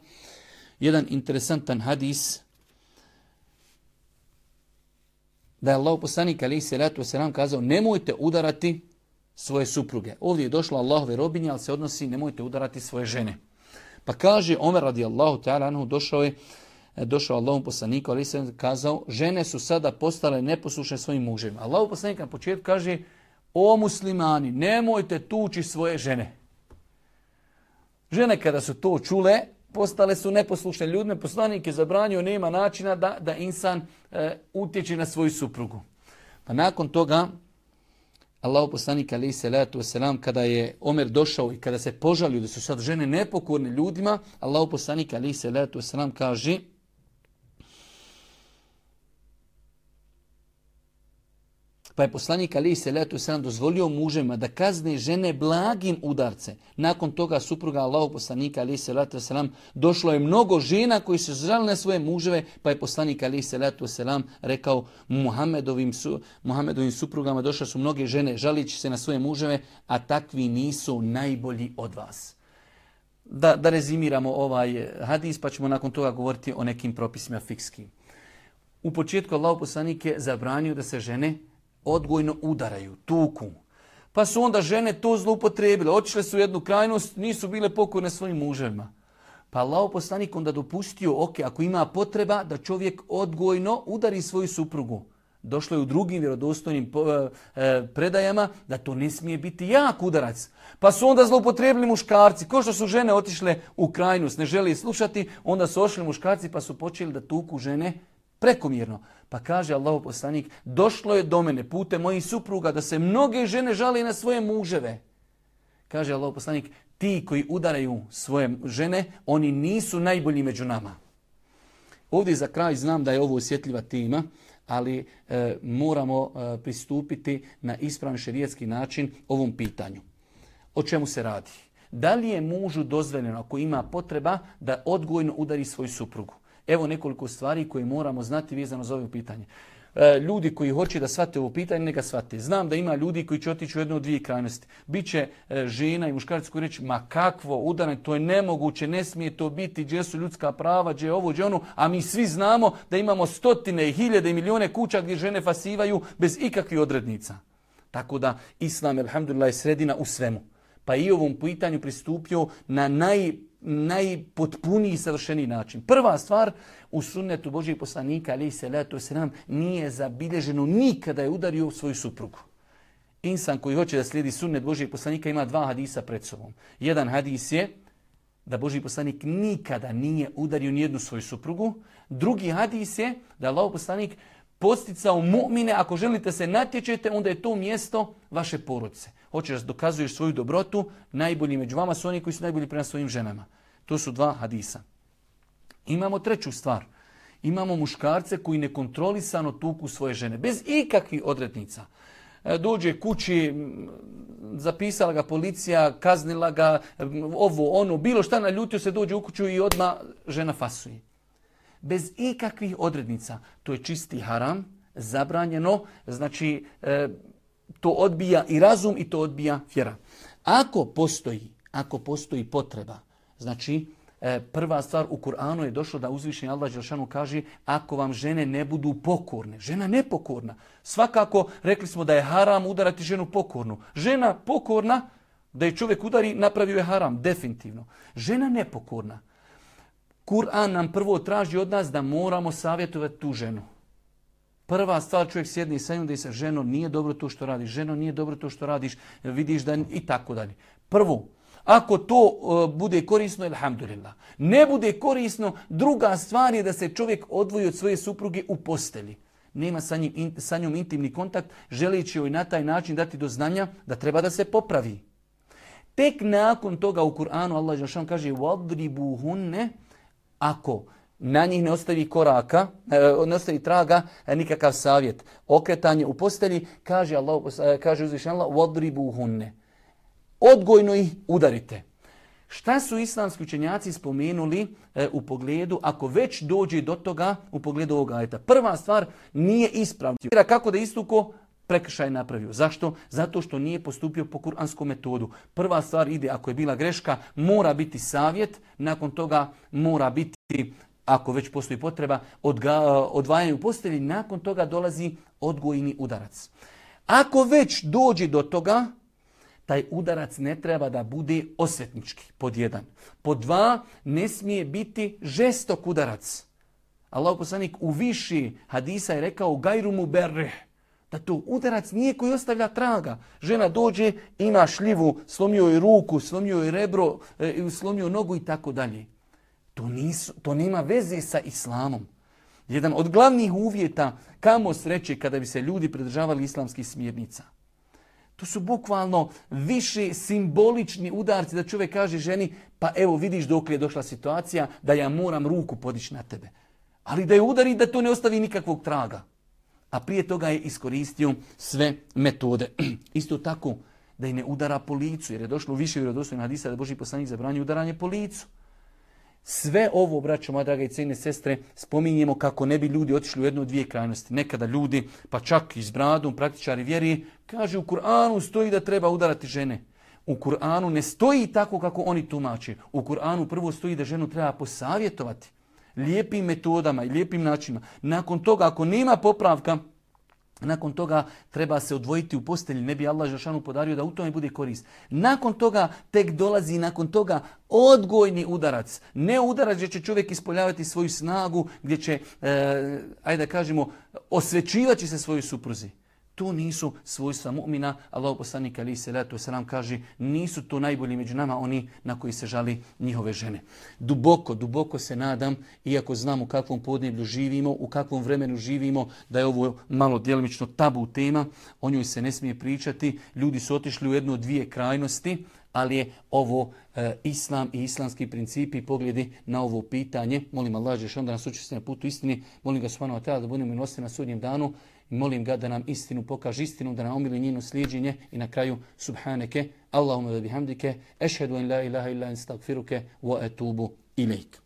jedan interesantan hadis, da je Allah poslanik ali se ratu se nam kazao, nemojte udarati svoje supruge. Ovdje je došla Allahove robinje, ali se odnosi nemojte udarati svoje žene. Pa kaže Omer radijallahu ta'ala anhu došao je došao Allahom poslaniku, ali se kazao, žene su sada postale neposlušne svojim muževima. Allahom poslanik na početku kaže, o muslimani, nemojte tući svoje žene. Žene kada su to čule, postale su neposlušne ljudne. Poslanik je zabranio, nema načina da, da insan e, utječe na svoju suprugu. Pa nakon toga, Allahu poslanik ali se letu selam kada je Omer došao i kada se požalio da su sad žene nepokorne ljudima, Allahu poslanik ali se letu selam kaže Pa je poslanik Ali se letu sam dozvolio mužema da kazne žene blagim udarce. Nakon toga supruga Allahog poslanika Ali se letu selam došlo je mnogo žena koji su žali na svoje muževe, pa je poslanik Ali se letu selam rekao Muhammedovim, su, Muhammedovim suprugama došle su mnoge žene žalići se na svoje muževe, a takvi nisu najbolji od vas. Da, da rezimiramo ovaj hadis, pa ćemo nakon toga govoriti o nekim propisima fikskim. U početku Allah poslanik je zabranio da se žene odgojno udaraju, tuku. Pa su onda žene to zloupotrebile, otišle su u jednu krajnost, nisu bile pokorne svojim muževima. Pa Allah poslanik onda dopustio, ok, ako ima potreba da čovjek odgojno udari svoju suprugu. Došlo je u drugim vjerodostojnim e, e, predajama da to ne smije biti jak udarac. Pa su onda zloupotrebili muškarci. Ko što su žene otišle u krajnost, ne želi slušati, onda su ošli muškarci pa su počeli da tuku žene prekomjerno. Pa kaže Allah poslanik, došlo je do mene putem mojih supruga da se mnoge žene žali na svoje muževe. Kaže Allah poslanik, ti koji udaraju svoje žene, oni nisu najbolji među nama. Ovdje za kraj znam da je ovo osjetljiva tema, ali e, moramo e, pristupiti na ispravan šerijetski način ovom pitanju. O čemu se radi? Da li je mužu dozvoljeno ako ima potreba da odgojno udari svoju suprugu? Evo nekoliko stvari koje moramo znati vezano za ovo pitanje. E, ljudi koji hoće da shvate ovo pitanje, neka shvate. Znam da ima ljudi koji će otići u jednu od dvije krajnosti. Biće e, žena i muškarac koji reći, ma kakvo udaranje, to je nemoguće, ne smije to biti, gdje su ljudska prava, gdje je ovo, gdje ono, a mi svi znamo da imamo stotine i hiljade i milijone kuća gdje žene fasivaju bez ikakvih odrednica. Tako da Islam, alhamdulillah, je sredina u svemu. Pa i ovom pitanju pristupio na naj najpotpuniji i savršeniji način. Prva stvar, u sunnetu Božih poslanika, ali se leto se nam, nije zabilježeno nikada je udario svoju suprugu. Insan koji hoće da slijedi sunnet Božih poslanika ima dva hadisa pred sobom. Jedan hadis je da Božji poslanik nikada nije udario nijednu svoju suprugu. Drugi hadis je da Allah poslanik posticao mu'mine, ako želite se natječete, onda je to mjesto vaše porodice. Hoćeš da dokazuješ svoju dobrotu, najbolji među vama su oni koji su najbolji prema svojim ženama. To su dva hadisa. Imamo treću stvar. Imamo muškarce koji nekontrolisano tuku svoje žene, bez ikakvih odrednica. E, dođe kući, zapisala ga policija, kaznila ga, ovo, ono, bilo šta naljutio se, dođe u kuću i odmah žena fasuje. Bez ikakvih odrednica. To je čisti haram, zabranjeno, znači e, to odbija i razum i to odbija vjera. Ako postoji, ako postoji potreba Znači, e, prva stvar u Kur'anu je došlo da uzvišenje Allah Đelšanu kaže ako vam žene ne budu pokorne. Žena nepokorna. Svakako rekli smo da je haram udarati ženu pokornu. Žena pokorna, da je čovjek udari, napravio je haram. Definitivno. Žena nepokorna. Kur'an nam prvo traži od nas da moramo savjetovati tu ženu. Prva stvar čovjek sjedne i sa njom da se ženo nije dobro to što radiš, ženo nije dobro to što radiš, vidiš da i tako dalje. Prvo, ako to uh, bude korisno, alhamdulillah. Ne bude korisno, druga stvar je da se čovjek odvoji od svoje supruge u posteli. Nema sa, njim, in, sa njom intimni kontakt, želeći joj na taj način dati do znanja da treba da se popravi. Tek nakon toga u Kur'anu Allah Žešan kaže وَضْرِبُهُنَّ Ako na njih ne ostavi koraka, ne ostavi traga, nikakav savjet. Okretanje u posteli, kaže, Allah, kaže uzvišen Allah, وَضْرِبُهُنَّ odgojno ih udarite. Šta su islamski učenjaci spomenuli e, u pogledu, ako već dođe do toga u pogledu ovog ajeta? Prva stvar, nije ispravno. Kako da istuko? Prekršaj napravio. Zašto? Zato što nije postupio po kuranskom metodu. Prva stvar ide, ako je bila greška, mora biti savjet, nakon toga mora biti, ako već postoji potreba, odga, odvajanje u postelji, nakon toga dolazi odgojni udarac. Ako već dođe do toga, taj udarac ne treba da bude osvetnički, pod jedan. Pod dva, ne smije biti žestok udarac. Allah poslanik u viši hadisa je rekao gajru mu berre, da to udarac nije koji ostavlja traga. Žena dođe, ima šljivu, slomio je ruku, slomio je rebro, e, slomio nogu i tako dalje. To, nisu, to nema veze sa islamom. Jedan od glavnih uvjeta kamo sreće kada bi se ljudi pridržavali islamskih smjernica. To su bukvalno više simbolični udarci da čovjek kaže ženi pa evo vidiš dok je došla situacija da ja moram ruku podići na tebe. Ali da je udari da to ne ostavi nikakvog traga. A prije toga je iskoristio sve metode. Isto tako da i ne udara po licu jer je došlo više vjerodostojnih hadisa da Boži poslanik zabranju udaranje po licu. Sve ovo, braćo, moja draga i cijene sestre, spominjemo kako ne bi ljudi otišli u jednu od dvije krajnosti. Nekada ljudi, pa čak i s bradom, praktičari vjeri, kaže u Kur'anu stoji da treba udarati žene. U Kur'anu ne stoji tako kako oni tumače. U Kur'anu prvo stoji da ženu treba posavjetovati lijepim metodama i lijepim načinima. Nakon toga, ako nema popravka, nakon toga treba se odvojiti u postelji, ne bi Allah Žešanu podario da u tome bude korist. Nakon toga tek dolazi nakon toga odgojni udarac. Ne udarac gdje će čovjek ispoljavati svoju snagu, gdje će, e, ajde da kažemo, osvećivati se svoju supruzi. To nisu svojstva mu'mina. Allah poslanik ali se letu nam kaže nisu to najbolji među nama oni na koji se žali njihove žene. Duboko, duboko se nadam, iako znam u kakvom podneblju živimo, u kakvom vremenu živimo, da je ovo malo djelimično tabu tema, o njoj se ne smije pričati. Ljudi su otišli u jednu od dvije krajnosti, ali je ovo e, islam i islamski principi pogledi na ovo pitanje. Molim Allah, da nas učesti na putu istini. Molim ga subhanahu wa da budemo nositi na sudnjem danu molim ga da nam istinu pokaže istinu, da nam omili njenu sliđenje i na kraju subhaneke, Allahumma da bihamdike, ešhedu en la ilaha illa in stagfiruke, wa etubu ilaik.